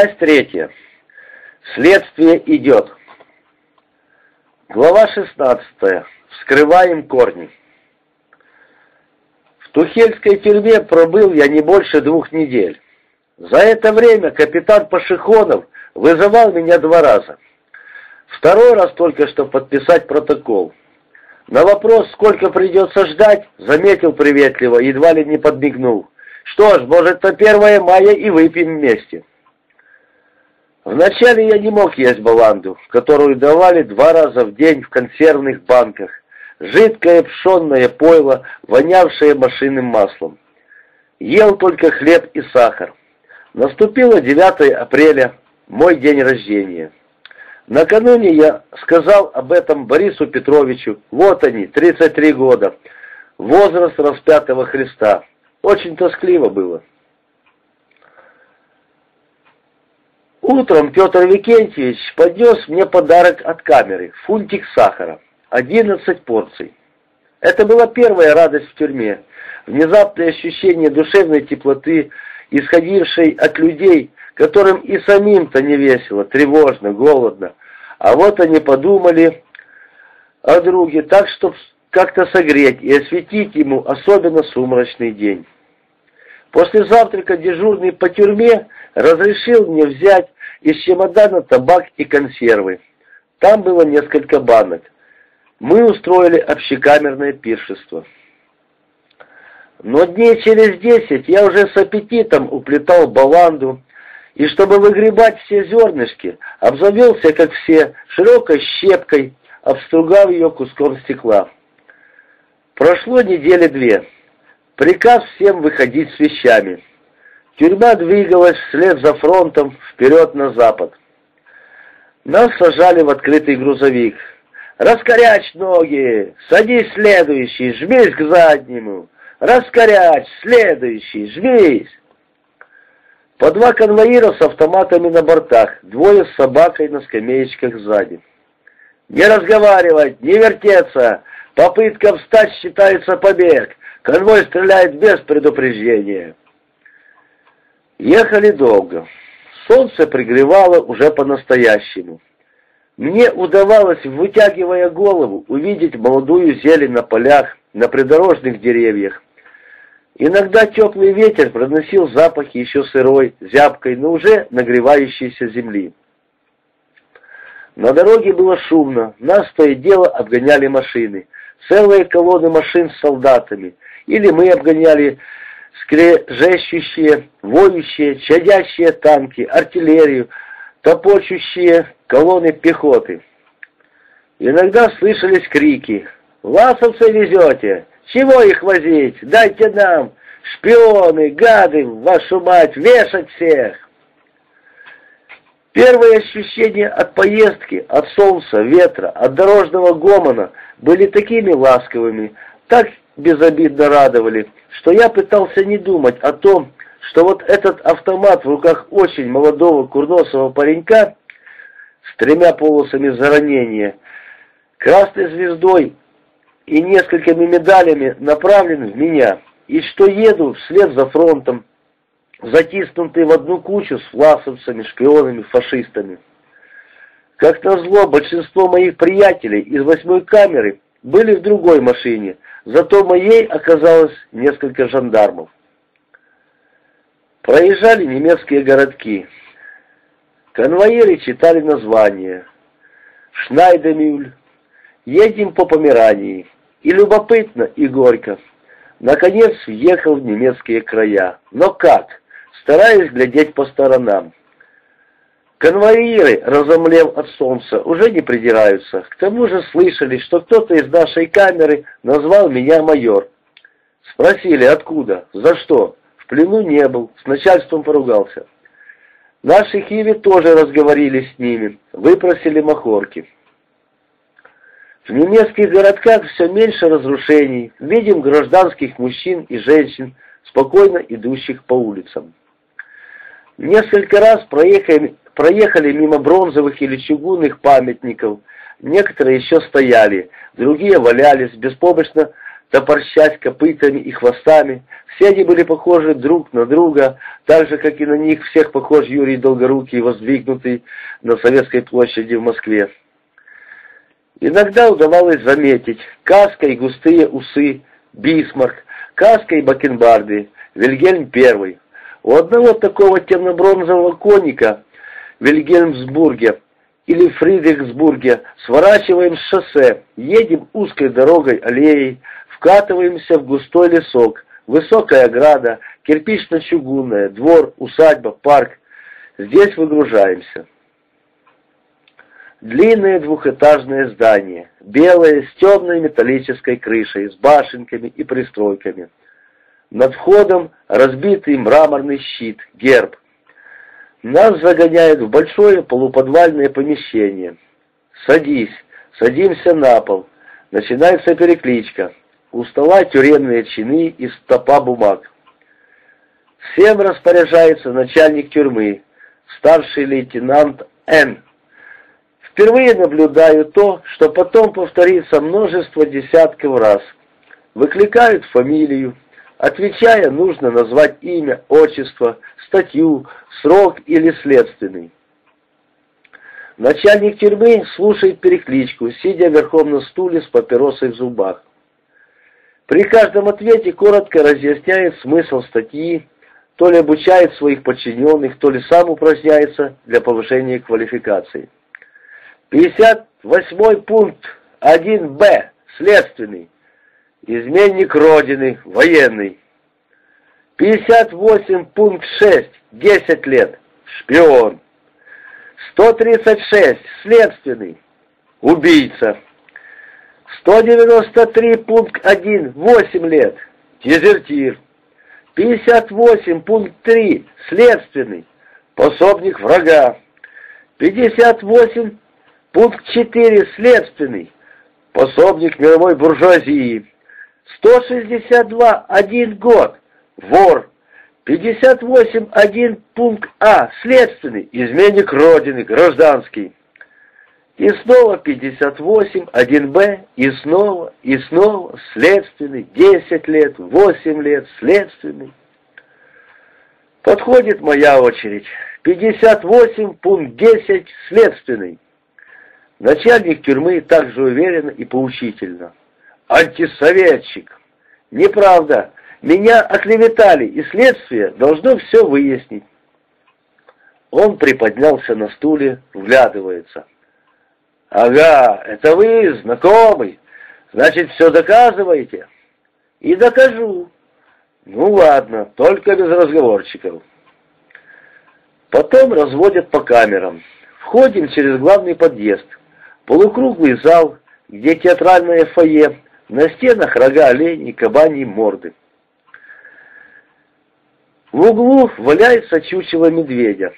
Часть третья. Следствие идет. Глава 16. Вскрываем корни. В Тухельской тюрьме пробыл я не больше двух недель. За это время капитан Пашихонов вызывал меня два раза. Второй раз только что подписать протокол. На вопрос, сколько придется ждать, заметил приветливо, едва ли не подмигнул. Что ж, может, на 1 мая и выпьем вместе. Вначале я не мог есть баланду, которую давали два раза в день в консервных банках. Жидкое пшенное пойло, вонявшее машинным маслом. Ел только хлеб и сахар. Наступило 9 апреля, мой день рождения. Накануне я сказал об этом Борису Петровичу. Вот они, 33 года. Возраст распятого Христа. Очень тоскливо было. Утром Петр Викентьевич поднес мне подарок от камеры, фунтик сахара, 11 порций. Это была первая радость в тюрьме, внезапное ощущение душевной теплоты, исходившей от людей, которым и самим-то не весело, тревожно, голодно. А вот они подумали о друге так, чтобы как-то согреть и осветить ему особенно сумрачный день. После завтрака дежурный по тюрьме разрешил мне взять из чемодана табак и консервы. Там было несколько банок. Мы устроили общекамерное пиршество. Но дней через десять я уже с аппетитом уплетал баланду, и чтобы выгребать все зернышки, обзавелся, как все, широкой щепкой, обстругав ее куском стекла. Прошло недели две. Приказ всем выходить с вещами. Тюрьма двигалась вслед за фронтом вперед на запад. Нас сажали в открытый грузовик. «Раскорячь ноги! Садись следующий, жмись к заднему! Раскорячь, следующий, жмись!» По два конвоира с автоматами на бортах, двое с собакой на скамеечках сзади. «Не разговаривать, не вертеться! Попытка встать считается побег! Конвой стреляет без предупреждения!» Ехали долго. Солнце пригревало уже по-настоящему. Мне удавалось, вытягивая голову, увидеть молодую зелень на полях, на придорожных деревьях. Иногда теплый ветер проносил запахи еще сырой, зябкой, но уже нагревающейся земли. На дороге было шумно, нас то и дело обгоняли машины, целые колонны машин с солдатами, или мы обгоняли скрежещущие, воющие, чадящие танки, артиллерию, топочущие колонны пехоты. Иногда слышались крики «Ласовцы везете! Чего их возить? Дайте нам! Шпионы, гады, вашу мать, вешать всех!» Первые ощущения от поездки, от солнца, ветра, от дорожного гомона были такими ласковыми, так безобидно радовали, что я пытался не думать о том, что вот этот автомат в руках очень молодого курносого паренька с тремя полосами за ранение, красной звездой и несколькими медалями направлен в меня, и что еду вслед за фронтом, затиснутый в одну кучу с власовцами, шпионами, фашистами. Как назло, большинство моих приятелей из восьмой камеры были в другой машине, зато моей оказалось несколько жандармов. Проезжали немецкие городки. Конвоиры читали названия. Шнайдемюль. Едем по Померании. И любопытно, и горько. Наконец въехал в немецкие края. Но как? Стараясь глядеть по сторонам. Конвоиры, разомлев от солнца, уже не придираются. К тому же слышали, что кто-то из нашей камеры назвал меня майор. Спросили, откуда, за что. В плену не был, с начальством поругался. Наши хиви тоже разговорили с ними, выпросили махорки. В немецких городках все меньше разрушений, видим гражданских мужчин и женщин, спокойно идущих по улицам. Несколько раз проехали, проехали мимо бронзовых или чугунных памятников. Некоторые еще стояли, другие валялись, беспомощно топорщась копытами и хвостами. Все они были похожи друг на друга, так же, как и на них всех похож Юрий Долгорукий, воздвигнутый на Советской площади в Москве. Иногда удавалось заметить каска и густые усы, Бисмарк, каска и бакенбарды, Вильгельм I. У одного такого темно-бронзового конника Вильгельмсбурге или Фридрихсбурге сворачиваем с шоссе, едем узкой дорогой, аллеей, вкатываемся в густой лесок, высокая ограда, кирпично-чугунная, двор, усадьба, парк. Здесь выгружаемся. Длинное двухэтажное здание, белое, с темной металлической крышей, с башенками и пристройками. Над входом разбитый мраморный щит, герб. Нас загоняют в большое полуподвальное помещение. Садись, садимся на пол. Начинается перекличка. У стола тюремные чины и стопа бумаг. Всем распоряжается начальник тюрьмы, старший лейтенант Н. Впервые наблюдаю то, что потом повторится множество десятков раз. Выкликают фамилию, Отвечая, нужно назвать имя, отчество, статью, срок или следственный. Начальник тюрьмы слушает перекличку, сидя верхом на стуле с папиросой в зубах. При каждом ответе коротко разъясняет смысл статьи, то ли обучает своих подчиненных, то ли сам упражняется для повышения квалификации. 58 пункт 1б, следственный. Изменник Родины, военный. 58 пункт 6, 10 лет, шпион. 136, следственный, убийца. 193 пункт 1, 8 лет, дезертир. 58 пункт 3, следственный, пособник врага. 58 пункт 4, следственный, пособник мировой буржуазии. 162, один год, вор. 58, один пункт А, следственный, изменник Родины, гражданский. И снова 58, 1Б, и снова, и снова, следственный, 10 лет, 8 лет, следственный. Подходит моя очередь. 58, пункт 10, следственный. Начальник тюрьмы также уверенно и поучительно антисоветчик. Неправда. Меня оклеветали, и следствие должно все выяснить. Он приподнялся на стуле, вглядывается. «Ага, это вы, знакомый. Значит, все доказываете?» «И докажу». «Ну ладно, только без разговорчиков». Потом разводят по камерам. Входим через главный подъезд. Полукруглый зал, где театральное фойе, на стенах рога оленей, кабаньи морды. В углу валяется чучело медведя.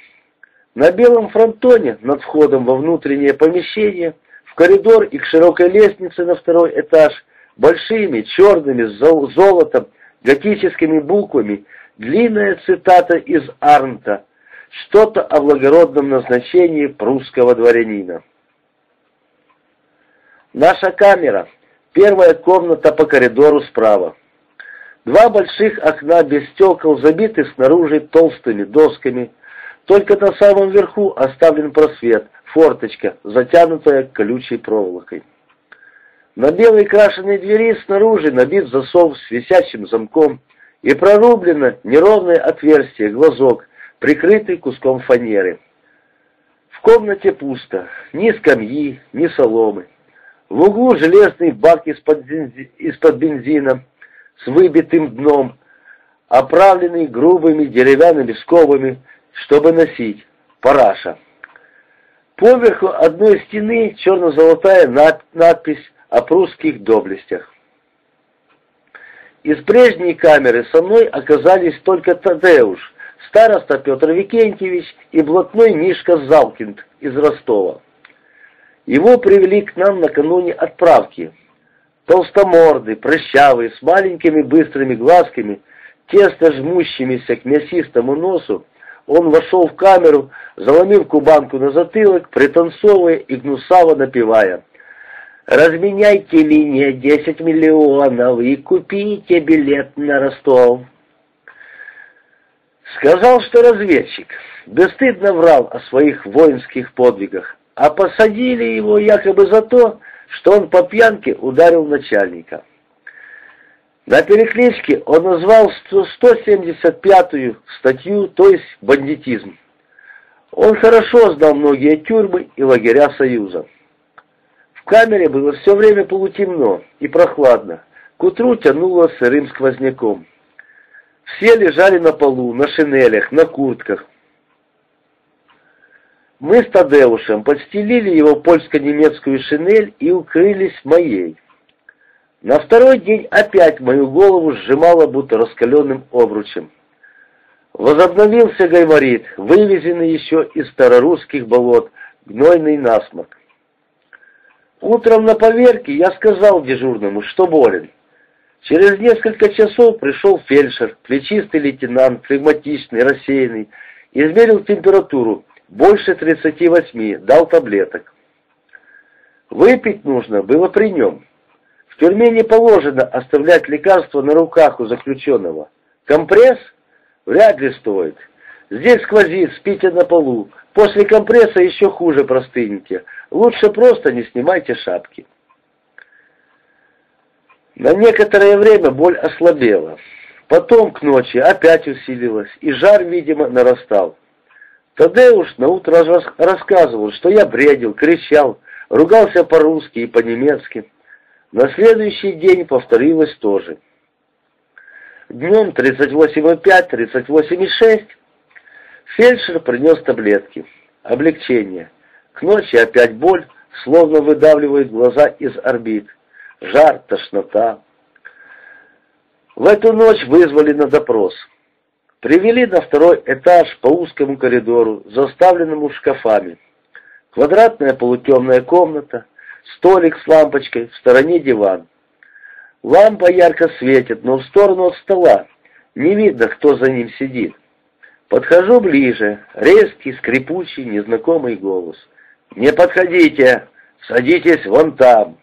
На белом фронтоне над входом во внутреннее помещение, в коридор и к широкой лестнице на второй этаж, большими, черными, с золотом, готическими буквами, длинная цитата из Арнта, что-то о благородном назначении прусского дворянина. Наша камера — Первая комната по коридору справа. Два больших окна без стекол забиты снаружи толстыми досками. Только на самом верху оставлен просвет, форточка, затянутая колючей проволокой. На белой крашеной двери снаружи набит засов с висячим замком и прорублено неровное отверстие, глазок, прикрытый куском фанеры. В комнате пусто, ни скамьи, ни соломы. В углу железный бак из-под из бензина с выбитым дном, оправленный грубыми деревянными скобами, чтобы носить, параша. Поверху одной стены черно-золотая надпись о прусских доблестях. Из прежней камеры со мной оказались только Тадеуш, староста Петр Викентьевич и блатной Мишка Залкинд из Ростова. Его привели к нам накануне отправки. Толстомордый, прыщавый, с маленькими быстрыми глазками, тесно жмущимися к мясистому носу, он вошел в камеру, заломил кубанку на затылок, пританцовывая и гнусаво напевая. Разменяйте мне десять миллионов и купите билет на Ростов. Сказал, что разведчик. Бесстыдно врал о своих воинских подвигах, а посадили его якобы за то, что он по пьянке ударил начальника. На перекличке он назвал 175-ю статью, то есть бандитизм. Он хорошо знал многие тюрьмы и лагеря Союза. В камере было все время полутемно и прохладно. К утру тянуло сырым сквозняком. Все лежали на полу, на шинелях, на куртках. Мы с Тадеушем подстелили его польско-немецкую шинель и укрылись моей. На второй день опять мою голову сжимало будто раскаленным обручем. Возобновился гайморит, вывезенный еще из старорусских болот, гнойный насморк. Утром на поверке я сказал дежурному, что болен. Через несколько часов пришел фельдшер, плечистый лейтенант, флегматичный, рассеянный, измерил температуру, больше 38, дал таблеток. Выпить нужно было при нем. В тюрьме не положено оставлять лекарства на руках у заключенного. Компресс вряд ли стоит. Здесь сквозит, спите на полу. После компресса еще хуже простынете. Лучше просто не снимайте шапки. На некоторое время боль ослабела. Потом к ночи опять усилилась, и жар, видимо, нарастал. Тадеуш наутро рассказывал, что я бредил, кричал, ругался по-русски и по-немецки. На следующий день повторилось тоже. Днем 38,5, 38,6 фельдшер принес таблетки. Облегчение. К ночи опять боль, словно выдавливает глаза из орбит. Жар, тошнота. В эту ночь вызвали на допрос. Привели на второй этаж по узкому коридору, заставленному шкафами. Квадратная полутемная комната, столик с лампочкой, в стороне диван. Лампа ярко светит, но в сторону от стола. Не видно, кто за ним сидит. Подхожу ближе, резкий, скрипучий, незнакомый голос. «Не подходите! Садитесь вон там!»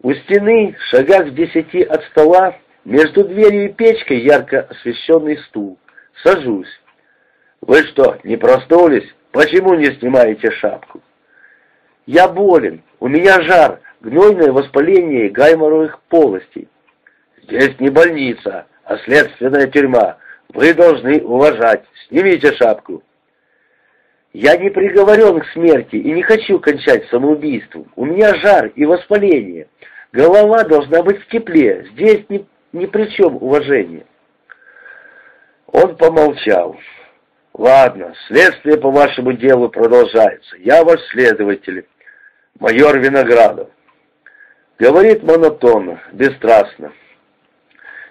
У стены, шагах в десяти от стола, между дверью и печкой ярко освещенный стул. Сажусь. «Вы что, не проснулись? Почему не снимаете шапку?» «Я болен. У меня жар, гнойное воспаление гайморовых полостей». «Здесь не больница, а следственная тюрьма. Вы должны уважать. Снимите шапку». «Я не приговорен к смерти и не хочу кончать самоубийством. У меня жар и воспаление. Голова должна быть в тепле. Здесь не ни при чем уважение. Он помолчал. «Ладно, следствие по вашему делу продолжается. Я ваш следователь, майор Виноградов». Говорит монотонно, бесстрастно.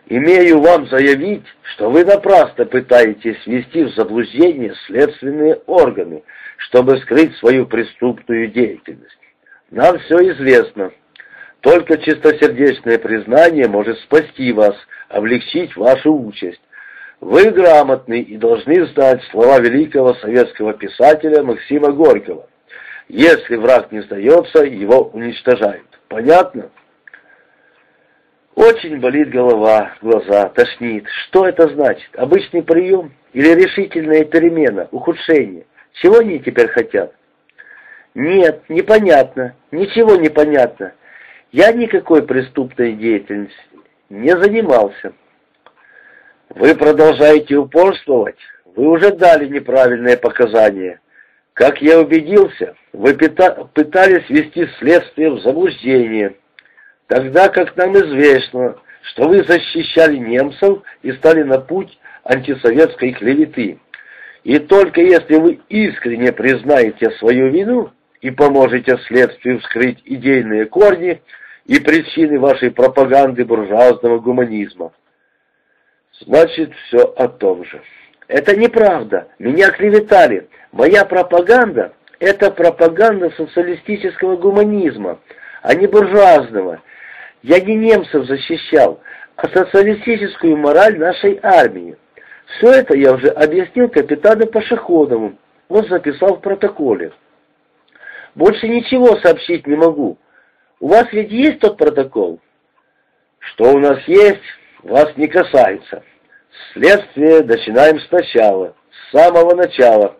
«Имею вам заявить, что вы напрасно пытаетесь ввести в заблуждение следственные органы, чтобы скрыть свою преступную деятельность. Нам все известно». Только чистосердечное признание может спасти вас, облегчить вашу участь. Вы грамотны и должны знать слова великого советского писателя Максима Горького. Если враг не сдается, его уничтожают. Понятно? Очень болит голова, глаза, тошнит. Что это значит? Обычный прием или решительная перемена, ухудшение? Чего они теперь хотят? Нет, непонятно, ничего не понятно. Я никакой преступной деятельностью не занимался. Вы продолжаете упорствовать? Вы уже дали неправильные показания. Как я убедился, вы пытались ввести следствие в заблуждение, тогда как нам известно, что вы защищали немцев и стали на путь антисоветской клеветы. И только если вы искренне признаете свою вину, и поможете следствию вскрыть идейные корни и причины вашей пропаганды буржуазного гуманизма. Значит, все о том же. Это неправда. Меня клеветали. Моя пропаганда – это пропаганда социалистического гуманизма, а не буржуазного. Я не немцев защищал, а социалистическую мораль нашей армии. Все это я уже объяснил капитану Пашеходову. Он записал в протоколе. Больше ничего сообщить не могу. У вас ведь есть тот протокол? Что у нас есть, вас не касается. Следствие начинаем сначала, с самого начала.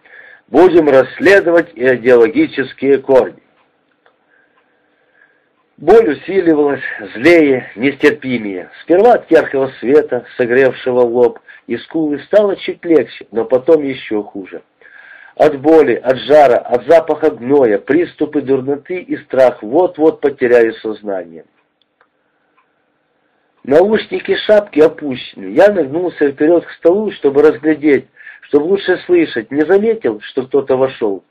Будем расследовать идеологические корни. Боль усиливалась, злее, нестерпимее. Сперва от яркого света, согревшего лоб и скулы, стало чуть легче, но потом еще хуже. От боли, от жара, от запаха гноя, приступы дурноты и страх вот-вот потеряю сознание. Наушники шапки опущены. Я нагнулся вперед к столу, чтобы разглядеть, чтобы лучше слышать. Не заметил, что кто-то вошел.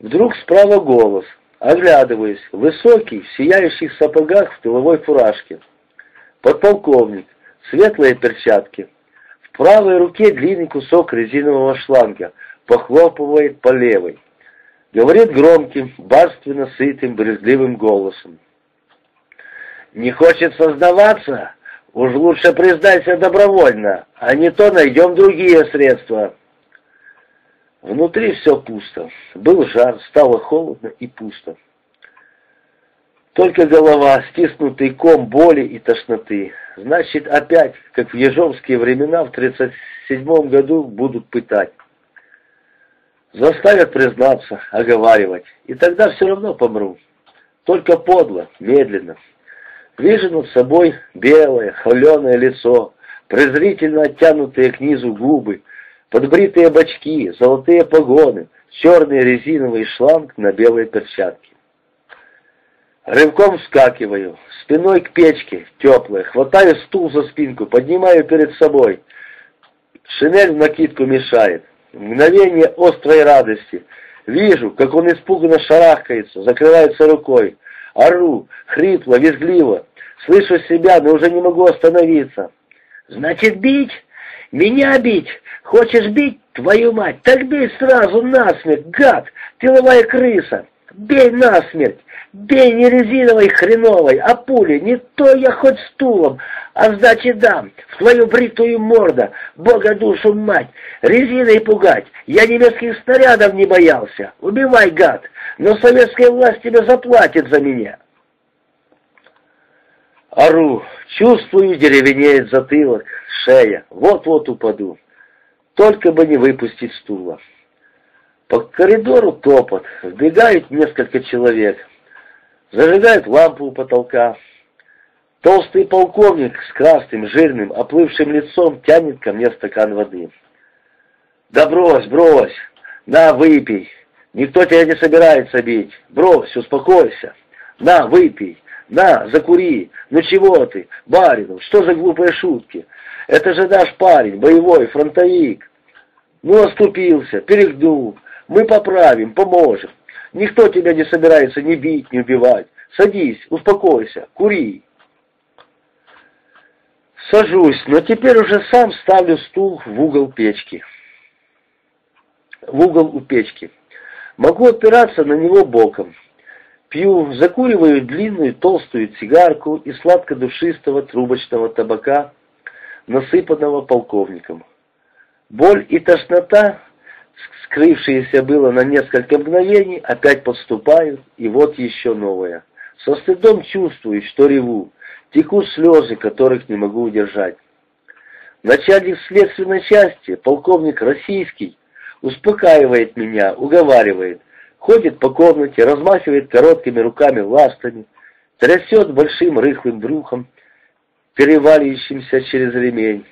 Вдруг справа голос. Оглядываюсь. Высокий, в сияющих сапогах, в тыловой фуражке. Подполковник. Светлые перчатки. В правой руке длинный кусок резинового шланга похлопывает по левой. Говорит громким, барственно сытым, брезгливым голосом. «Не хочется сдаваться? Уж лучше признайся добровольно, а не то найдем другие средства». Внутри все пусто. Был жар, стало холодно и пусто. Только голова, стиснутый ком боли и тошноты. Значит, опять, как в ежовские времена, в 37 году будут пытать. Заставят признаться, оговаривать, и тогда все равно помру. Только подло, медленно. Вижу над собой белое, холеное лицо, презрительно оттянутые к низу губы, подбритые бочки, золотые погоны, черный резиновый шланг на белой перчатке. Рывком вскакиваю, спиной к печке, теплая, хватаю стул за спинку, поднимаю перед собой. Шинель в накидку мешает. Мгновение острой радости. Вижу, как он испуганно шарахается, закрывается рукой. Ору, хрипло, визгливо. Слышу себя, но уже не могу остановиться. «Значит, бить? Меня бить? Хочешь бить, твою мать? Так бей сразу насмерть, гад, тыловая крыса! Бей насмерть! Бей не резиновой хреновой, а пулей, не то я хоть стулом, а сдачи дам, в твою бритую морду, бога душу мать, резиной пугать, я немецких снарядов не боялся, убивай, гад, но советская власть тебе заплатит за меня. Ору, чувствую, деревенеет затылок, шея, вот-вот упаду, только бы не выпустить стула. По коридору топот, вбегают несколько человек, зажигают лампу у потолка. Толстый полковник с красным, жирным, оплывшим лицом тянет ко мне стакан воды. «Да брось, брось! На, выпей! Никто тебя не собирается бить! Брось, успокойся! На, выпей! На, закури! Ну чего ты, барину, что за глупые шутки? Это же наш парень, боевой, фронтовик! Ну, оступился, перегнул, мы поправим, поможем. Никто тебя не собирается ни бить, ни убивать. Садись, успокойся, кури. Сажусь, но теперь уже сам ставлю стул в угол печки. В угол у печки. Могу опираться на него боком. Пью, закуриваю длинную толстую цигарку из сладко-душистого трубочного табака, насыпанного полковником. Боль и тошнота скрывшиеся было на несколько мгновений, опять подступают, и вот еще новое. Со стыдом чувствую, что реву, текут слезы, которых не могу удержать. Начальник следственной части, полковник российский, успокаивает меня, уговаривает, ходит по комнате, размахивает короткими руками ластами, трясет большим рыхлым брюхом, переваливающимся через ремень.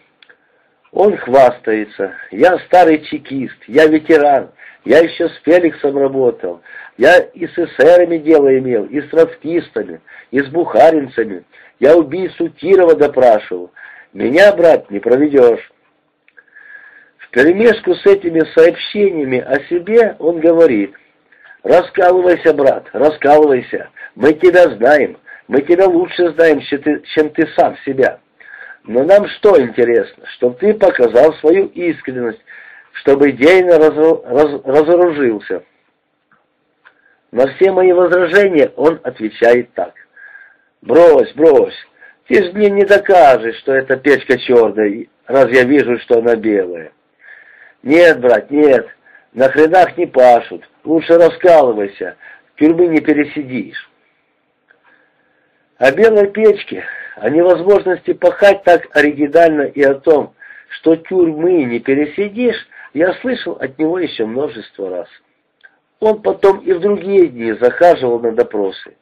Он хвастается. Я старый чекист, я ветеран, я еще с Феликсом работал, я и с эсерами дело имел, и с троцкистами, и с бухаринцами. Я убийцу Кирова допрашивал. Меня, брат, не проведешь. В перемешку с этими сообщениями о себе он говорит, «Раскалывайся, брат, раскалывайся, мы тебя знаем, мы тебя лучше знаем, чем ты, чем ты сам себя». Но нам что интересно? Чтобы ты показал свою искренность, чтобы идейно раз, раз, разоружился. На все мои возражения он отвечает так. «Брось, брось, ты же мне не докажешь, что эта печка черная, раз я вижу, что она белая». «Нет, брат, нет, на хренах не пашут, лучше раскалывайся, тюрьмы не пересидишь». О белой печке, о невозможности пахать так оригинально и о том, что тюрьмы не пересидишь, я слышал от него еще множество раз. Он потом и в другие дни захаживал на допросы.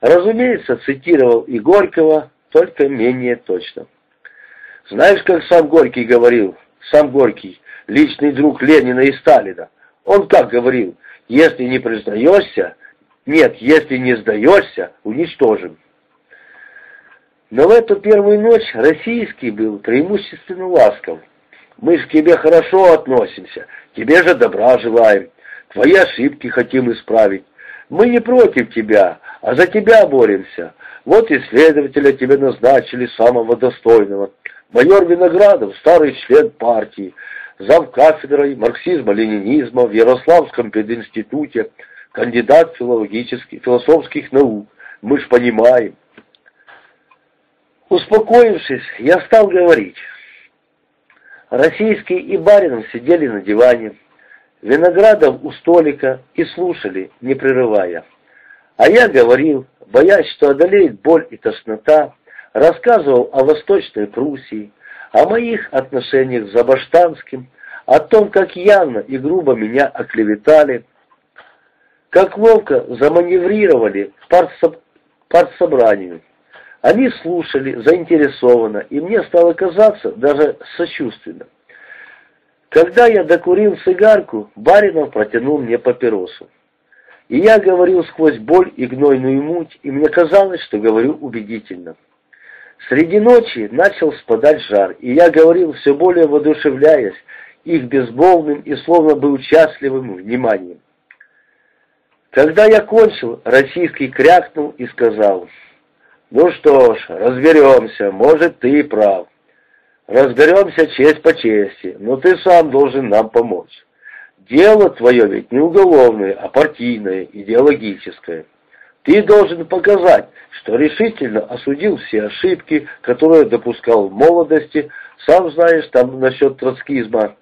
Разумеется, цитировал и Горького, только менее точно. Знаешь, как сам Горький говорил, сам Горький, личный друг Ленина и Сталина, он как говорил, если не признаешься, нет, если не сдаешься, уничтожим. Но в эту первую ночь российский был преимущественно ласков. Мы ж к тебе хорошо относимся, тебе же добра желаем, твои ошибки хотим исправить. Мы не против тебя, а за тебя боремся. Вот и следователя тебе назначили самого достойного. Майор Виноградов, старый член партии, зав кафедрой марксизма-ленинизма в Ярославском пединституте, кандидат филологических, философских наук. Мы ж понимаем. Успокоившись, я стал говорить. Российский и Баринов сидели на диване, Виноградов у столика и слушали, не прерывая. А я говорил, боясь, что одолеет боль и тошнота, рассказывал о Восточной Пруссии, о моих отношениях с Забаштанским, о том, как явно и грубо меня оклеветали, как ловко заманеврировали к партсобранию. Они слушали заинтересованно, и мне стало казаться даже сочувственно. Когда я докурил сигарку, Баринов протянул мне папиросу. И я говорил сквозь боль и гнойную муть, и мне казалось, что говорю убедительно. Среди ночи начал спадать жар, и я говорил, все более воодушевляясь, их безмолвным и словно бы участливым вниманием. Когда я кончил, российский крякнул и сказал, «Ну что ж, разберемся, может, ты и прав. Разберемся честь по чести, но ты сам должен нам помочь. Дело твое ведь не уголовное, а партийное, идеологическое. Ты должен показать, что решительно осудил все ошибки, которые допускал в молодости, сам знаешь, там насчет троцкизма.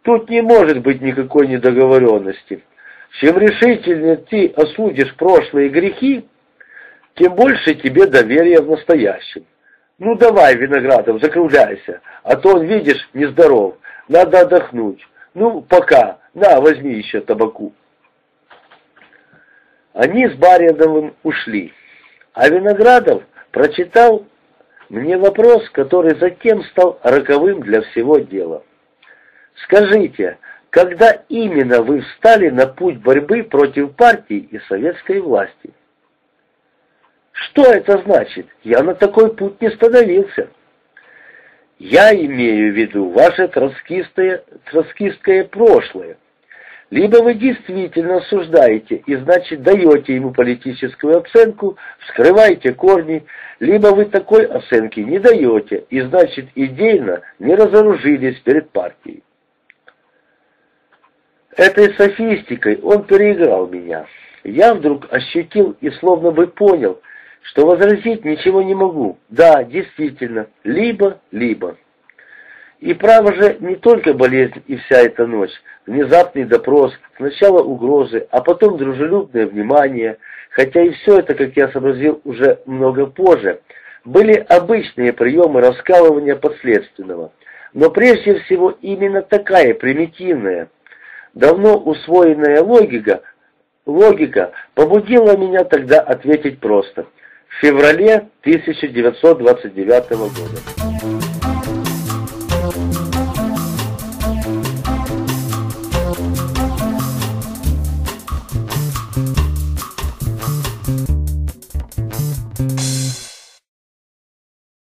Тут не может быть никакой недоговоренности. Чем решительнее ты осудишь прошлые грехи, тем больше тебе доверия в настоящем. Ну давай, Виноградов, закругляйся, а то он, видишь, нездоров, надо отдохнуть. Ну, пока, на, возьми еще табаку. Они с Бариновым ушли, а Виноградов прочитал мне вопрос, который затем стал роковым для всего дела. Скажите, когда именно вы встали на путь борьбы против партии и советской власти? Что это значит? Я на такой путь не становился. Я имею в виду ваше троцкистское прошлое. Либо вы действительно осуждаете и, значит, даете ему политическую оценку, вскрываете корни, либо вы такой оценки не даете и, значит, идейно не разоружились перед партией. Этой софистикой он переиграл меня. Я вдруг ощутил и словно бы понял – что возразить ничего не могу. Да, действительно, либо-либо. И право же не только болезнь и вся эта ночь, внезапный допрос, сначала угрозы, а потом дружелюбное внимание, хотя и все это, как я сообразил уже много позже, были обычные приемы раскалывания подследственного. Но прежде всего именно такая примитивная, давно усвоенная логика, логика побудила меня тогда ответить просто – феврале 1929 года.